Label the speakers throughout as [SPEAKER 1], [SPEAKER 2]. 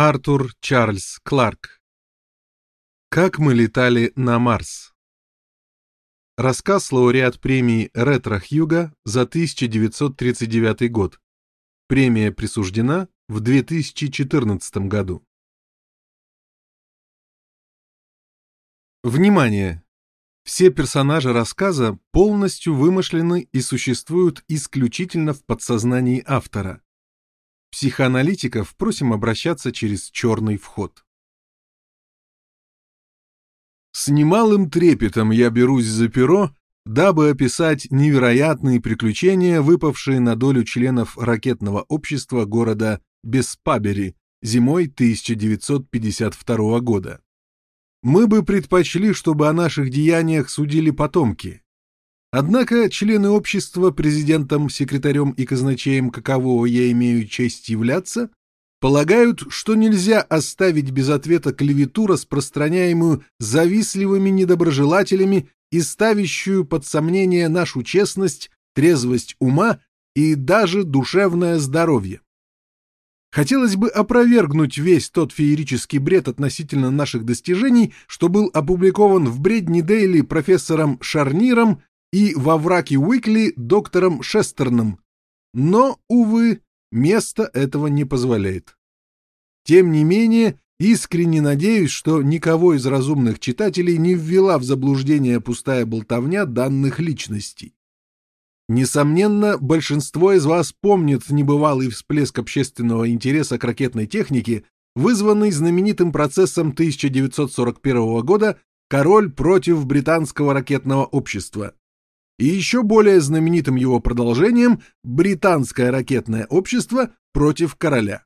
[SPEAKER 1] Артур Чарльз Кларк Как мы летали на Марс Рассказ лауреат премии Ретро Хьюга за 1939 год. Премия присуждена в 2014 году. Внимание! Все персонажи рассказа полностью вымышлены и существуют исключительно в подсознании автора. Психоаналитиков просим обращаться через черный вход. С немалым трепетом я берусь за перо, дабы описать невероятные приключения, выпавшие на долю членов ракетного общества города Беспабери зимой 1952 года. Мы бы предпочли, чтобы о наших деяниях судили потомки. Однако члены общества, президентом, секретарем и казначеем, какового я имею честь являться, полагают, что нельзя оставить без ответа клевету, распространяемую завистливыми недоброжелателями и ставящую под сомнение нашу честность, трезвость ума и даже душевное здоровье. Хотелось бы опровергнуть весь тот феерический бред относительно наших достижений, что был опубликован в Бредни Дейли профессором Шарниром и во Враке Уикли доктором Шестерном. Но, увы, место этого не позволяет. Тем не менее, искренне надеюсь, что никого из разумных читателей не ввела в заблуждение пустая болтовня данных личностей. Несомненно, большинство из вас помнит небывалый всплеск общественного интереса к ракетной технике, вызванный знаменитым процессом 1941 года «Король против британского ракетного общества». И еще более знаменитым его продолжением «Британское ракетное общество против короля».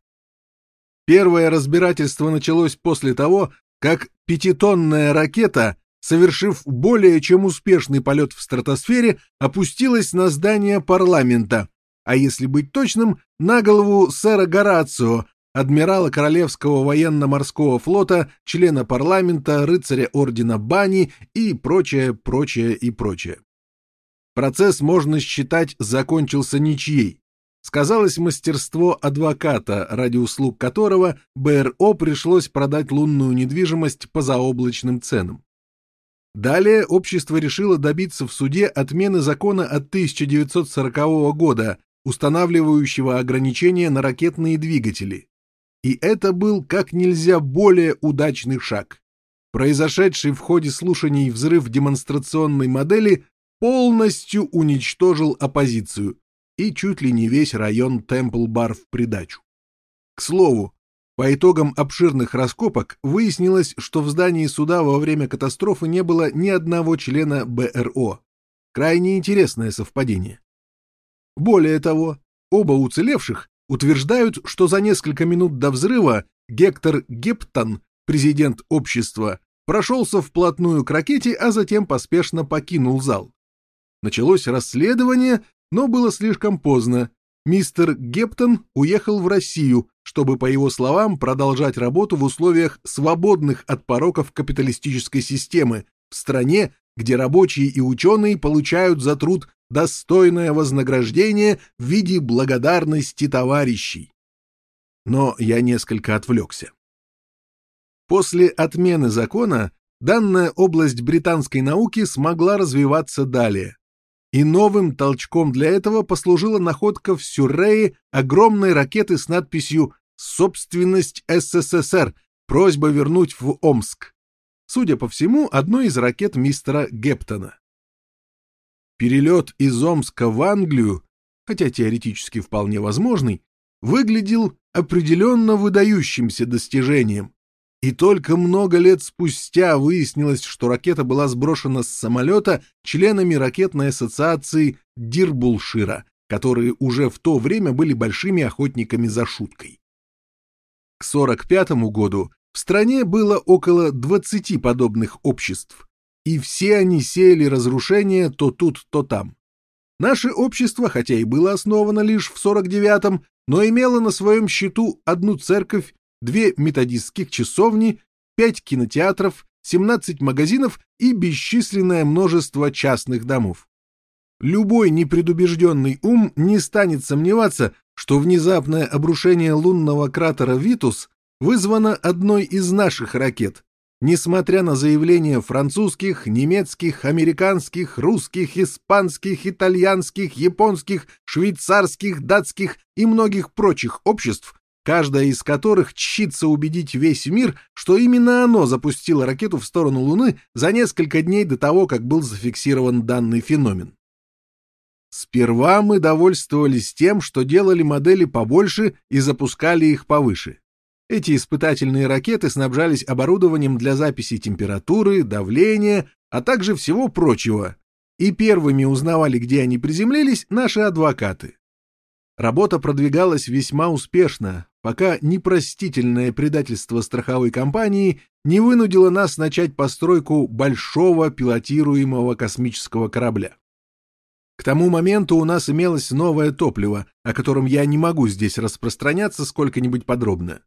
[SPEAKER 1] Первое разбирательство началось после того, как пятитонная ракета совершив более чем успешный полет в стратосфере, опустилась на здание парламента, а если быть точным, на голову сэра Горацио, адмирала Королевского военно-морского флота, члена парламента, рыцаря ордена Бани и прочее, прочее и прочее. Процесс, можно считать, закончился ничьей. Сказалось мастерство адвоката, ради услуг которого БРО пришлось продать лунную недвижимость по заоблачным ценам. Далее общество решило добиться в суде отмены закона от 1940 года, устанавливающего ограничения на ракетные двигатели. И это был как нельзя более удачный шаг. Произошедший в ходе слушаний взрыв демонстрационной модели полностью уничтожил оппозицию и чуть ли не весь район Темпл-Бар в придачу. К слову, по итогам обширных раскопок выяснилось, что в здании суда во время катастрофы не было ни одного члена БРО. Крайне интересное совпадение. Более того, оба уцелевших утверждают, что за несколько минут до взрыва Гектор Гептон, президент общества, прошелся вплотную к ракете, а затем поспешно покинул зал. Началось расследование, но было слишком поздно, Мистер Гептон уехал в Россию, чтобы, по его словам, продолжать работу в условиях свободных от пороков капиталистической системы, в стране, где рабочие и ученые получают за труд достойное вознаграждение в виде благодарности товарищей. Но я несколько отвлекся. После отмены закона данная область британской науки смогла развиваться далее. И новым толчком для этого послужила находка в Сюррее огромной ракеты с надписью «Собственность СССР. Просьба вернуть в Омск». Судя по всему, одной из ракет мистера Гептона. Перелет из Омска в Англию, хотя теоретически вполне возможный, выглядел определенно выдающимся достижением. И только много лет спустя выяснилось, что ракета была сброшена с самолета членами ракетной ассоциации Дирбулшира, которые уже в то время были большими охотниками за шуткой. К 1945 году в стране было около 20 подобных обществ, и все они сеяли разрушения то тут, то там. Наше общество, хотя и было основано лишь в 49-м, но имело на своем счету одну церковь две методистских часовни, пять кинотеатров, 17 магазинов и бесчисленное множество частных домов. Любой непредубежденный ум не станет сомневаться, что внезапное обрушение лунного кратера Витус вызвано одной из наших ракет, несмотря на заявления французских, немецких, американских, русских, испанских, итальянских, японских, швейцарских, датских и многих прочих обществ, каждая из которых чтится убедить весь мир, что именно оно запустило ракету в сторону Луны за несколько дней до того, как был зафиксирован данный феномен. Сперва мы довольствовались тем, что делали модели побольше и запускали их повыше. Эти испытательные ракеты снабжались оборудованием для записи температуры, давления, а также всего прочего. И первыми узнавали, где они приземлились, наши адвокаты. Работа продвигалась весьма успешно, пока непростительное предательство страховой компании не вынудило нас начать постройку большого пилотируемого космического корабля. К тому моменту у нас имелось новое топливо, о котором я не могу здесь распространяться сколько-нибудь подробно.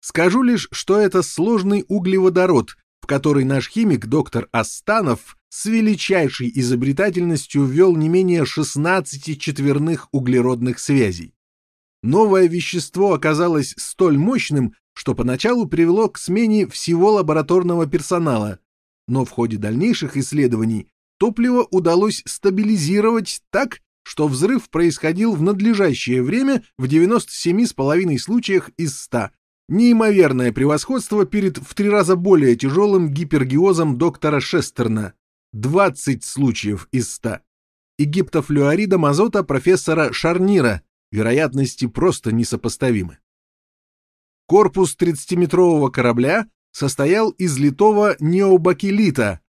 [SPEAKER 1] Скажу лишь, что это сложный углеводород, в который наш химик доктор Астанов с величайшей изобретательностью ввел не менее 16 четверных углеродных связей. Новое вещество оказалось столь мощным, что поначалу привело к смене всего лабораторного персонала, но в ходе дальнейших исследований топливо удалось стабилизировать так, что взрыв происходил в надлежащее время в 97,5 случаях из 100, Неимоверное превосходство перед в три раза более тяжелым гипергиозом доктора Шестерна. 20 случаев из 100. И азота профессора Шарнира. Вероятности просто несопоставимы. Корпус 30-метрового корабля состоял из литого необакелита,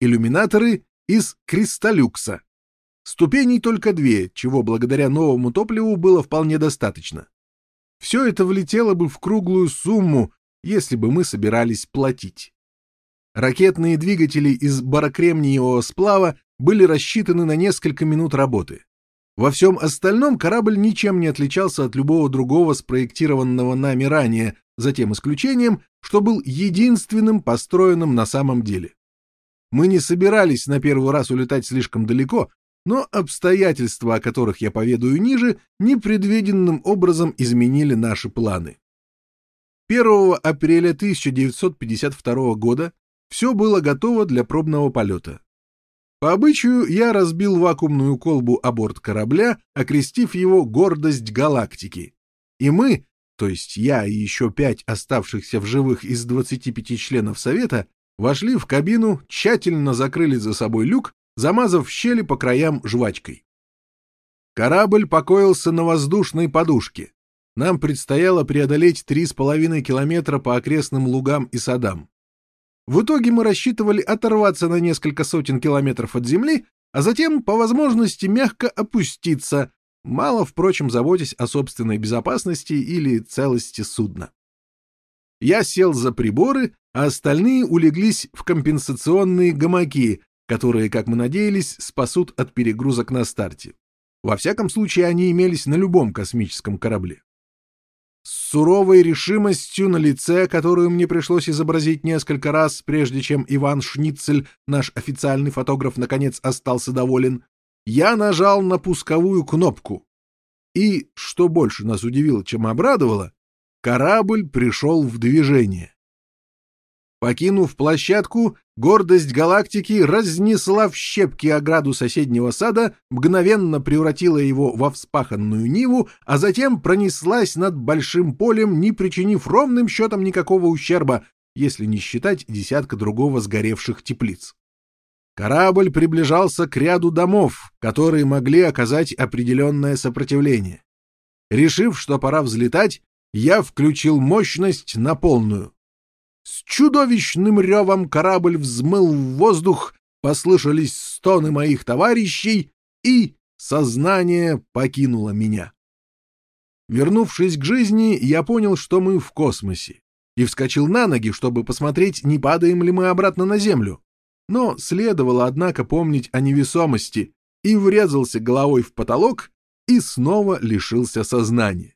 [SPEAKER 1] иллюминаторы из кристаллюкса. Ступеней только две, чего благодаря новому топливу было вполне достаточно. Все это влетело бы в круглую сумму, если бы мы собирались платить. Ракетные двигатели из барокремниевого сплава были рассчитаны на несколько минут работы. Во всем остальном корабль ничем не отличался от любого другого спроектированного нами ранее, за тем исключением, что был единственным построенным на самом деле. Мы не собирались на первый раз улетать слишком далеко, но обстоятельства, о которых я поведаю ниже, непредвиденным образом изменили наши планы. 1 апреля 1952 года все было готово для пробного полета. По обычаю я разбил вакуумную колбу о борт корабля, окрестив его «Гордость галактики». И мы, то есть я и еще пять оставшихся в живых из 25 членов Совета, вошли в кабину, тщательно закрыли за собой люк замазав щели по краям жвачкой. Корабль покоился на воздушной подушке. Нам предстояло преодолеть три с половиной километра по окрестным лугам и садам. В итоге мы рассчитывали оторваться на несколько сотен километров от земли, а затем, по возможности, мягко опуститься, мало, впрочем, заботясь о собственной безопасности или целости судна. Я сел за приборы, а остальные улеглись в компенсационные гамаки, которые, как мы надеялись, спасут от перегрузок на старте. Во всяком случае, они имелись на любом космическом корабле. С суровой решимостью на лице, которую мне пришлось изобразить несколько раз, прежде чем Иван Шницель, наш официальный фотограф, наконец остался доволен, я нажал на пусковую кнопку. И, что больше нас удивило, чем обрадовало, корабль пришел в движение. Покинув площадку, гордость галактики разнесла в щепки ограду соседнего сада, мгновенно превратила его во вспаханную ниву, а затем пронеслась над большим полем, не причинив ровным счетом никакого ущерба, если не считать десятка другого сгоревших теплиц. Корабль приближался к ряду домов, которые могли оказать определенное сопротивление. Решив, что пора взлетать, я включил мощность на полную. С чудовищным ревом корабль взмыл в воздух, послышались стоны моих товарищей, и сознание покинуло меня. Вернувшись к жизни, я понял, что мы в космосе, и вскочил на ноги, чтобы посмотреть, не падаем ли мы обратно на Землю. Но следовало, однако, помнить о невесомости, и врезался головой в потолок и снова лишился сознания.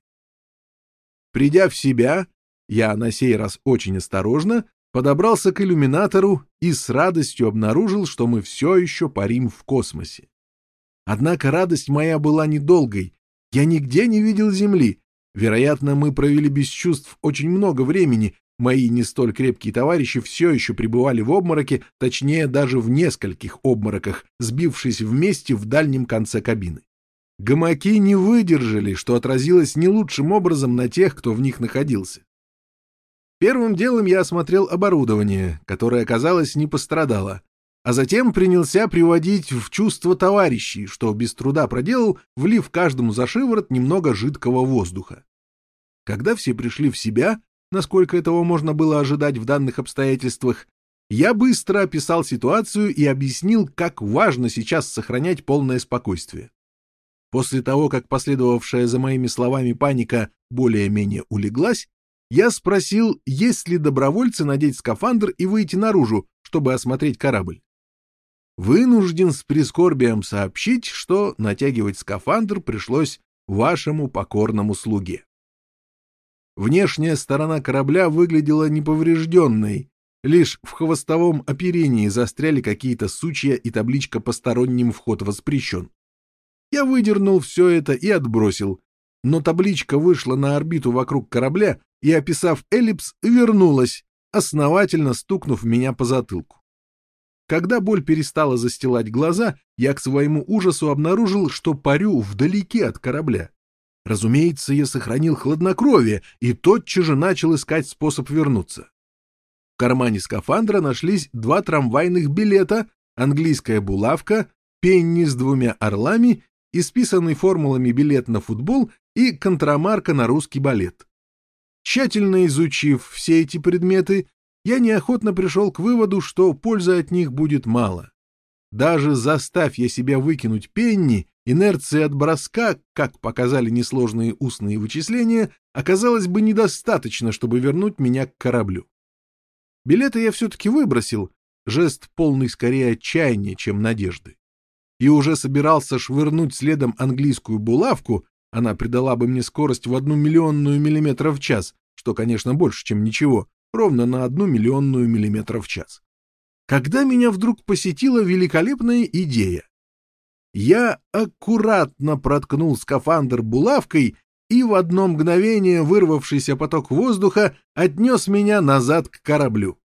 [SPEAKER 1] Придя в себя, я на сей раз очень осторожно подобрался к иллюминатору и с радостью обнаружил, что мы все еще парим в космосе. Однако радость моя была недолгой. Я нигде не видел Земли. Вероятно, мы провели без чувств очень много времени, мои не столь крепкие товарищи все еще пребывали в обмороке, точнее даже в нескольких обмороках, сбившись вместе в дальнем конце кабины. Гамаки не выдержали, что отразилось не лучшим образом на тех, кто в них находился. Первым делом я осмотрел оборудование, которое, оказалось, не пострадало, а затем принялся приводить в чувство товарищей, что без труда проделал, влив каждому за шиворот немного жидкого воздуха. Когда все пришли в себя, насколько этого можно было ожидать в данных обстоятельствах, я быстро описал ситуацию и объяснил, как важно сейчас сохранять полное спокойствие. После того, как последовавшая за моими словами паника более-менее улеглась, я спросил, есть ли добровольцы надеть скафандр и выйти наружу, чтобы осмотреть корабль. Вынужден с прискорбием сообщить, что натягивать скафандр пришлось вашему покорному слуге. Внешняя сторона корабля выглядела неповрежденной, лишь в хвостовом оперении застряли какие-то сучья и табличка «Посторонним вход воспрещен». Я выдернул все это и отбросил, но табличка вышла на орбиту вокруг корабля и, описав эллипс, вернулась, основательно стукнув меня по затылку. Когда боль перестала застилать глаза, я к своему ужасу обнаружил, что парю вдалеке от корабля. Разумеется, я сохранил хладнокровие и тотчас же начал искать способ вернуться. В кармане скафандра нашлись два трамвайных билета, английская булавка, пенни с двумя орлами исписанный формулами билет на футбол и контрамарка на русский балет. Тщательно изучив все эти предметы, я неохотно пришел к выводу, что пользы от них будет мало. Даже заставь я себя выкинуть пенни, инерции от броска, как показали несложные устные вычисления, оказалось бы недостаточно, чтобы вернуть меня к кораблю. Билеты я все-таки выбросил, жест полный скорее отчаяния, чем надежды и уже собирался швырнуть следом английскую булавку, она придала бы мне скорость в одну миллионную миллиметра в час, что, конечно, больше, чем ничего, ровно на одну миллионную миллиметра в час. Когда меня вдруг посетила великолепная идея. Я аккуратно проткнул скафандр булавкой, и в одно мгновение вырвавшийся поток воздуха отнес меня назад к кораблю.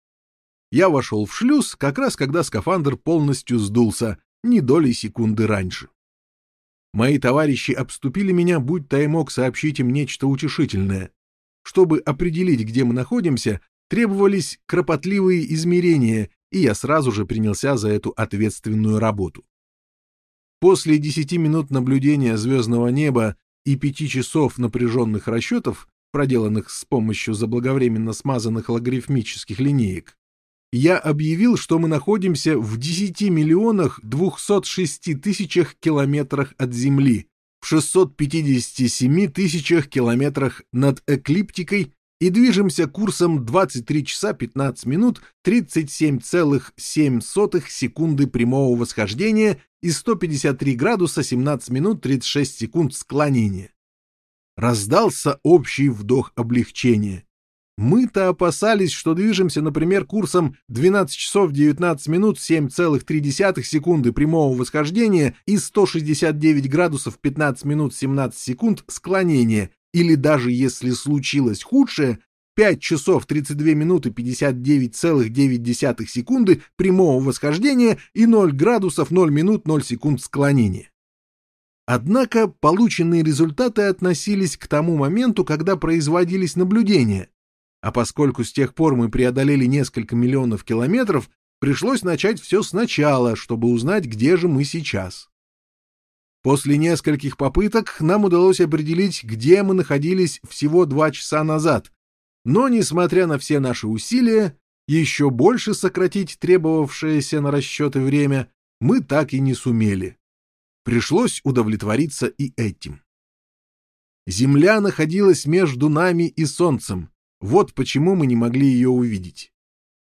[SPEAKER 1] Я вошел в шлюз, как раз когда скафандр полностью сдулся, ни доли секунды раньше. Мои товарищи обступили меня, будь то и мог сообщить им нечто утешительное. Чтобы определить, где мы находимся, требовались кропотливые измерения, и я сразу же принялся за эту ответственную работу. После десяти минут наблюдения звездного неба и пяти часов напряженных расчетов, проделанных с помощью заблаговременно смазанных логарифмических линеек, я объявил, что мы находимся в 10 миллионах 206 тысячах километрах от Земли, в 657 тысячах километрах над эклиптикой и движемся курсом 23 часа 15 минут 37,7 секунды прямого восхождения и 153 градуса 17 минут 36 секунд склонения. Раздался общий вдох облегчения. Мы-то опасались, что движемся, например, курсом 12 часов 19 минут 7,3 секунды прямого восхождения и 169 градусов 15 минут 17 секунд склонения, или даже если случилось худшее, 5 часов 32 минуты 59,9 секунды прямого восхождения и 0 градусов 0 минут 0 секунд склонения. Однако полученные результаты относились к тому моменту, когда производились наблюдения, а поскольку с тех пор мы преодолели несколько миллионов километров, пришлось начать все сначала, чтобы узнать, где же мы сейчас. После нескольких попыток нам удалось определить, где мы находились всего два часа назад, но, несмотря на все наши усилия, еще больше сократить требовавшееся на расчеты время мы так и не сумели. Пришлось удовлетвориться и этим. Земля находилась между нами и Солнцем, вот почему мы не могли ее увидеть.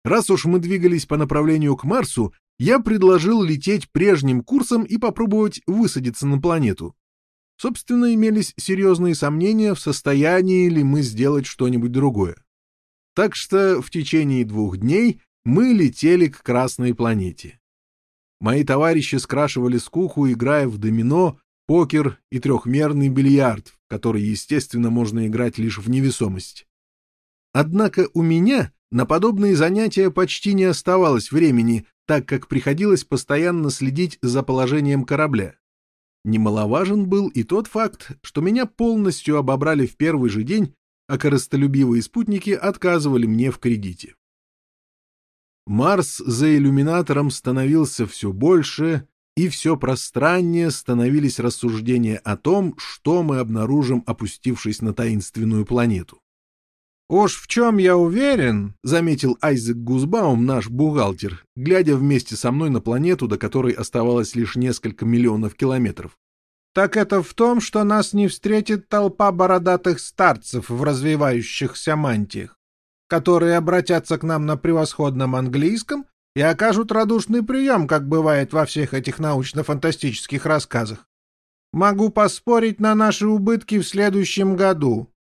[SPEAKER 1] Раз уж мы двигались по направлению к Марсу, я предложил лететь прежним курсом и попробовать высадиться на планету. Собственно, имелись серьезные сомнения, в состоянии ли мы сделать что-нибудь другое. Так что в течение двух дней мы летели к Красной планете. Мои товарищи скрашивали скуку, играя в домино, покер и трехмерный бильярд, который, естественно, можно играть лишь в невесомость. Однако у меня на подобные занятия почти не оставалось времени, так как приходилось постоянно следить за положением корабля. Немаловажен был и тот факт, что меня полностью обобрали в первый же день, а корыстолюбивые спутники отказывали мне в кредите. Марс за иллюминатором становился все больше, и все пространнее становились рассуждения о том, что мы обнаружим, опустившись на таинственную планету. «Уж в чем я уверен», — заметил Айзек Гузбаум, наш бухгалтер, глядя вместе со мной на планету, до которой оставалось лишь несколько миллионов километров. «Так это в том, что нас не встретит толпа бородатых старцев в развивающихся мантиях, которые обратятся к нам на превосходном английском и окажут радушный прием, как бывает во всех этих научно-фантастических рассказах. Могу поспорить на наши убытки в следующем году».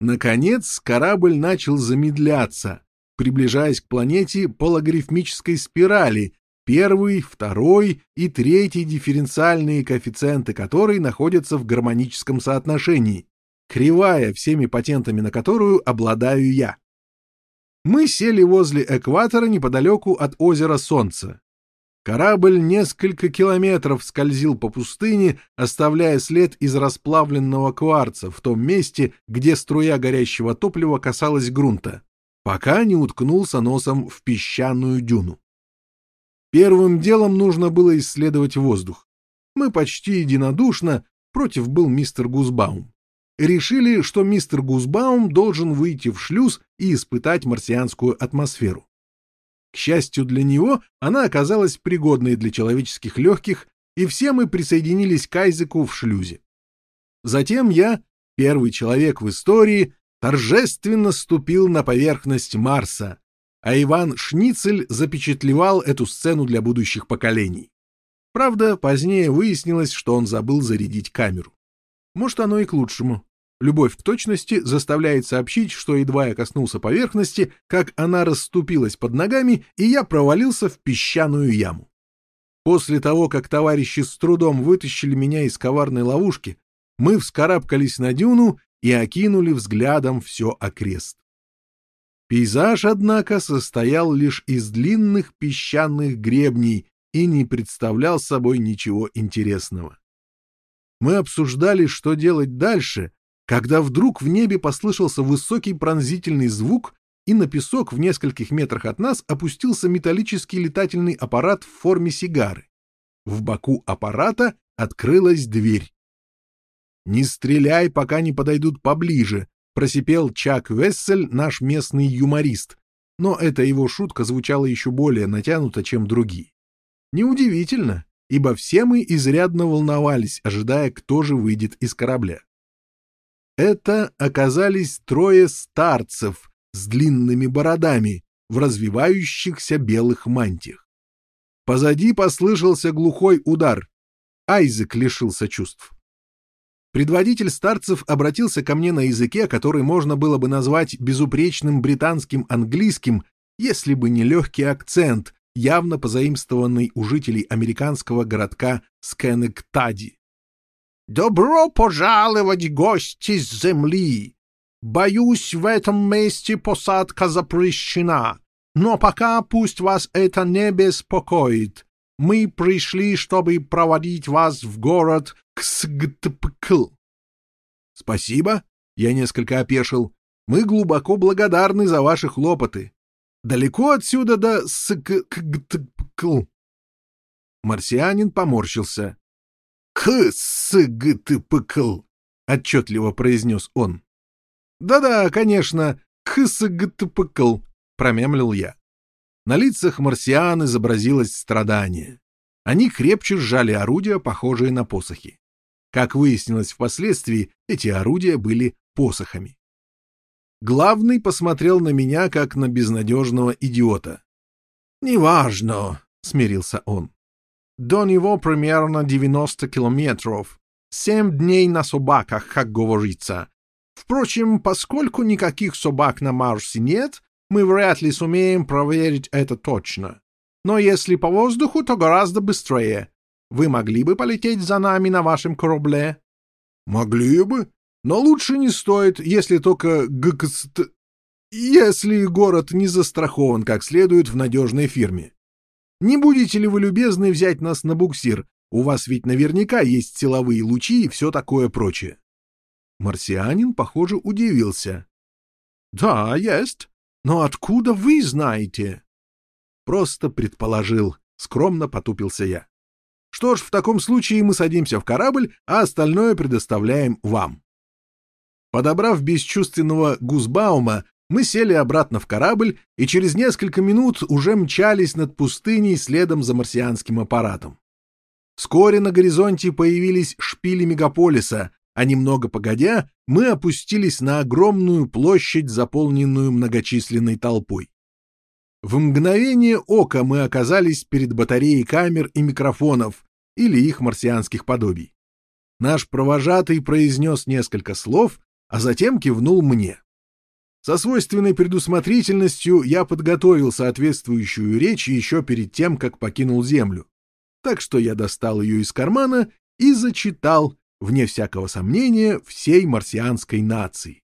[SPEAKER 1] Наконец корабль начал замедляться, приближаясь к планете по логарифмической спирали, первый, второй и третий дифференциальные коэффициенты которой находятся в гармоническом соотношении, кривая всеми патентами на которую обладаю я. Мы сели возле экватора неподалеку от озера Солнца. Корабль несколько километров скользил по пустыне, оставляя след из расплавленного кварца в том месте, где струя горящего топлива касалась грунта, пока не уткнулся носом в песчаную дюну. Первым делом нужно было исследовать воздух. Мы почти единодушно, против был мистер Гузбаум, решили, что мистер Гузбаум должен выйти в шлюз и испытать марсианскую атмосферу. К счастью для него, она оказалась пригодной для человеческих легких, и все мы присоединились к Айзеку в шлюзе. Затем я, первый человек в истории, торжественно ступил на поверхность Марса, а Иван Шницель запечатлевал эту сцену для будущих поколений. Правда, позднее выяснилось, что он забыл зарядить камеру. Может, оно и к лучшему. Любовь к точности заставляет сообщить, что едва я коснулся поверхности, как она расступилась под ногами, и я провалился в песчаную яму. После того, как товарищи с трудом вытащили меня из коварной ловушки, мы вскарабкались на дюну и окинули взглядом все окрест. Пейзаж, однако, состоял лишь из длинных песчаных гребней и не представлял собой ничего интересного. Мы обсуждали, что делать дальше, когда вдруг в небе послышался высокий пронзительный звук, и на песок в нескольких метрах от нас опустился металлический летательный аппарат в форме сигары. В боку аппарата открылась дверь. «Не стреляй, пока не подойдут поближе», — просипел Чак Вессель, наш местный юморист, но эта его шутка звучала еще более натянуто, чем другие. Неудивительно, ибо все мы изрядно волновались, ожидая, кто же выйдет из корабля. Это оказались трое старцев с длинными бородами в развивающихся белых мантиях. Позади послышался глухой удар. Айзек лишился чувств. Предводитель старцев обратился ко мне на языке, который можно было бы назвать безупречным британским английским, если бы не легкий акцент, явно позаимствованный у жителей американского городка Скенектади. Добро пожаловать, гости с земли! Боюсь, в этом месте посадка запрещена, но пока пусть вас это не беспокоит. Мы пришли, чтобы проводить вас в город Ксгтпкл. Спасибо, я несколько опешил. Мы глубоко благодарны за ваши хлопоты. Далеко отсюда до Скгтпкл. Марсианин поморщился. «Ксгтпкл», — отчетливо произнес он. «Да-да, конечно, ксгтпкл», — промямлил я. На лицах марсиан изобразилось страдание. Они крепче сжали орудия, похожие на посохи. Как выяснилось впоследствии, эти орудия были посохами. Главный посмотрел на меня, как на безнадежного идиота. «Неважно», — смирился он. До него примерно 90 километров. Семь дней на собаках, как говорится. Впрочем, поскольку никаких собак на Марсе нет, мы вряд ли сумеем проверить это точно. Но если по воздуху, то гораздо быстрее.
[SPEAKER 2] вы могли бы полететь за нами на вашем корабле?
[SPEAKER 1] — Могли бы, но лучше не стоит, если только ГКСТ... Если город не застрахован как следует в надежной фирме. Не будете ли вы любезны взять нас на буксир? У вас ведь наверняка есть силовые лучи и все такое прочее. Марсианин, похоже, удивился.
[SPEAKER 2] — Да, есть. Но откуда вы знаете?
[SPEAKER 1] — Просто предположил. Скромно потупился я. — Что ж, в таком случае мы садимся в корабль, а остальное предоставляем вам. Подобрав бесчувственного Гузбаума, мы сели обратно в корабль и через несколько минут уже мчались над пустыней следом за марсианским аппаратом. Вскоре на горизонте появились шпили мегаполиса, а немного погодя мы опустились на огромную площадь, заполненную многочисленной толпой. В мгновение ока мы оказались перед батареей камер и микрофонов или их марсианских подобий. Наш провожатый произнес несколько слов, а затем кивнул мне. Со свойственной предусмотрительностью я подготовил соответствующую речь еще перед тем, как покинул Землю. Так что я достал ее из кармана и зачитал, вне всякого сомнения, всей марсианской нации.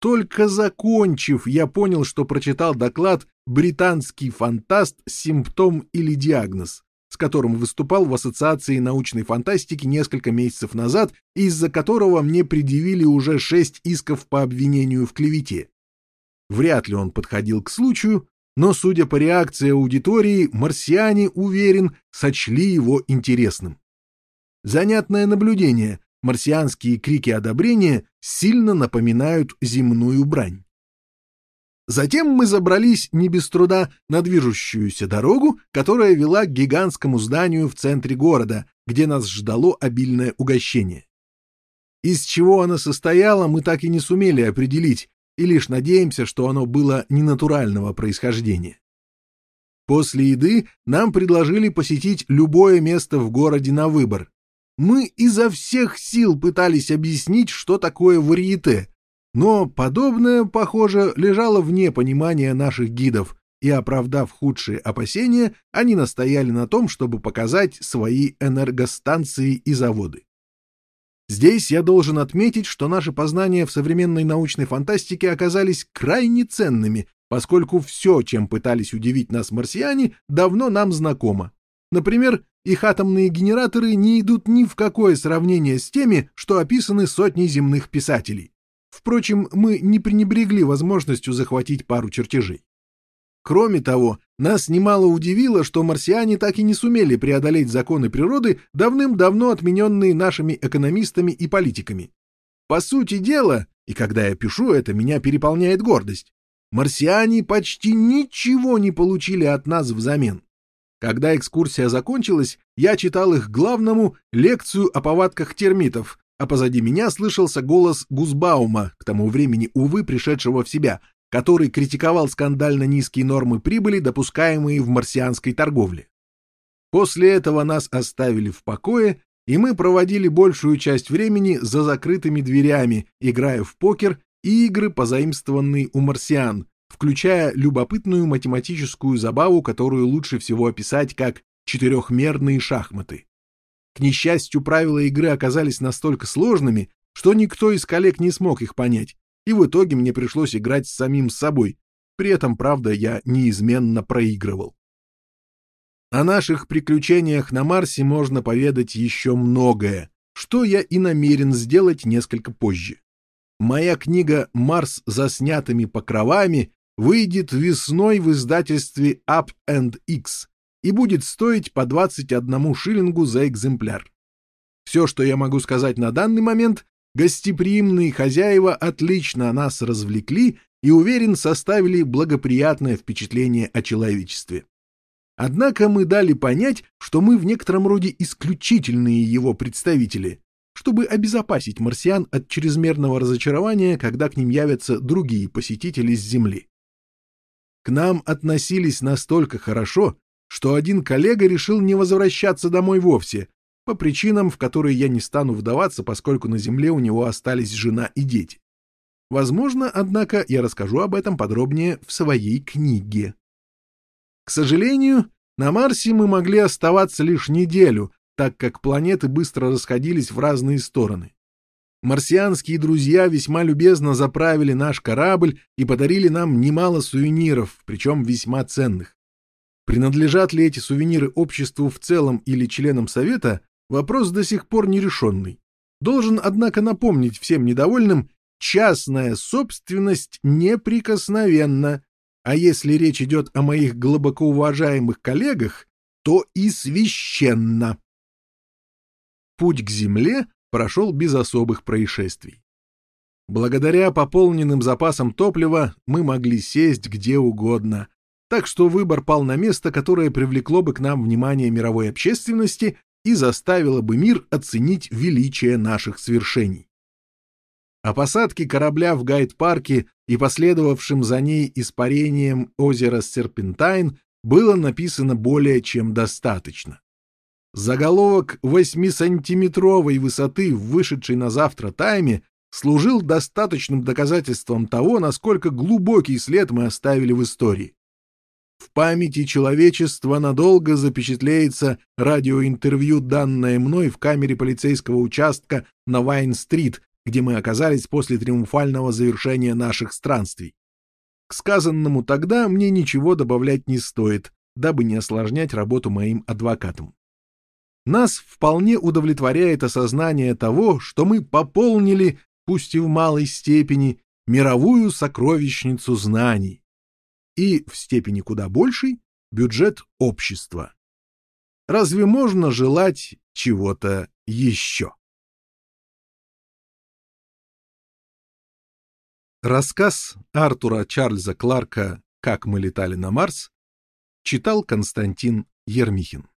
[SPEAKER 1] Только закончив, я понял, что прочитал доклад «Британский фантаст. Симптом или диагноз», которым выступал в Ассоциации научной фантастики несколько месяцев назад, из-за которого мне предъявили уже шесть исков по обвинению в клевете. Вряд ли он подходил к случаю, но, судя по реакции аудитории, марсиане, уверен, сочли его интересным. Занятное наблюдение. Марсианские крики одобрения сильно напоминают земную брань. Затем мы забрались не без труда на движущуюся дорогу, которая вела к гигантскому зданию в центре города, где нас ждало обильное угощение. Из чего оно состояло, мы так и не сумели определить, и лишь надеемся, что оно было ненатурального происхождения. После еды нам предложили посетить любое место в городе на выбор. Мы изо всех сил пытались объяснить, что такое варьете, но подобное, похоже, лежало вне понимания наших гидов, и, оправдав худшие опасения, они настояли на том, чтобы показать свои энергостанции и заводы. Здесь я должен отметить, что наши познания в современной научной фантастике оказались крайне ценными, поскольку все, чем пытались удивить нас марсиане, давно нам знакомо. Например, их атомные генераторы не идут ни в какое сравнение с теми, что описаны сотней земных писателей. Впрочем, мы не пренебрегли возможностью захватить пару чертежей. Кроме того, нас немало удивило, что марсиане так и не сумели преодолеть законы природы, давным-давно отмененные нашими экономистами и политиками. По сути дела, и когда я пишу это, меня переполняет гордость, марсиане почти ничего не получили от нас взамен. Когда экскурсия закончилась, я читал их главному лекцию о повадках термитов, а позади меня слышался голос Гузбаума, к тому времени, увы, пришедшего в себя, который критиковал скандально низкие нормы прибыли, допускаемые в марсианской торговле. После этого нас оставили в покое, и мы проводили большую часть времени за закрытыми дверями, играя в покер и игры, позаимствованные у марсиан, включая любопытную математическую забаву, которую лучше всего описать как четырехмерные шахматы. К несчастью, правила игры оказались настолько сложными, что никто из коллег не смог их понять, и в итоге мне пришлось играть с самим собой. При этом, правда, я неизменно проигрывал. О наших приключениях на Марсе можно поведать еще многое, что я и намерен сделать несколько позже. Моя книга «Марс за снятыми покровами» выйдет весной в издательстве Up and X, и будет стоить по 21 шиллингу за экземпляр. Все, что я могу сказать на данный момент, гостеприимные хозяева отлично нас развлекли и, уверен, составили благоприятное впечатление о человечестве. Однако мы дали понять, что мы в некотором роде исключительные его представители, чтобы обезопасить марсиан от чрезмерного разочарования, когда к ним явятся другие посетители с Земли. К нам относились настолько хорошо, что один коллега решил не возвращаться домой вовсе, по причинам, в которые я не стану вдаваться, поскольку на земле у него остались жена и дети. Возможно, однако, я расскажу об этом подробнее в своей книге. К сожалению, на Марсе мы могли оставаться лишь неделю, так как планеты быстро расходились в разные стороны. Марсианские друзья весьма любезно заправили наш корабль и подарили нам немало сувениров, причем весьма ценных. Принадлежат ли эти сувениры обществу в целом или членам Совета, вопрос до сих пор нерешенный. Должен, однако, напомнить всем недовольным, частная собственность неприкосновенна, а если речь идет о моих глубоко уважаемых коллегах, то и священна. Путь к Земле прошел без особых происшествий. Благодаря пополненным запасам топлива мы могли сесть где угодно, так что выбор пал на место, которое привлекло бы к нам внимание мировой общественности и заставило бы мир оценить величие наших свершений. О посадке корабля в гайд-парке и последовавшим за ней испарением озера Серпентайн было написано более чем достаточно. Заголовок восьмисантиметровой высоты, вышедший на завтра тайме, служил достаточным доказательством того, насколько глубокий след мы оставили в истории. Памяти человечества надолго запечатлеется радиоинтервью, данное мной в камере полицейского участка на Вайн-стрит, где мы оказались после триумфального завершения наших странствий. К сказанному тогда мне ничего добавлять не стоит, дабы не осложнять работу моим адвокатам. Нас вполне удовлетворяет осознание того, что мы пополнили, пусть и в малой степени, мировую сокровищницу знаний и, в степени куда большей, бюджет общества. Разве можно желать чего-то еще? Рассказ Артура Чарльза Кларка «Как мы летали на Марс» читал Константин Ермихин.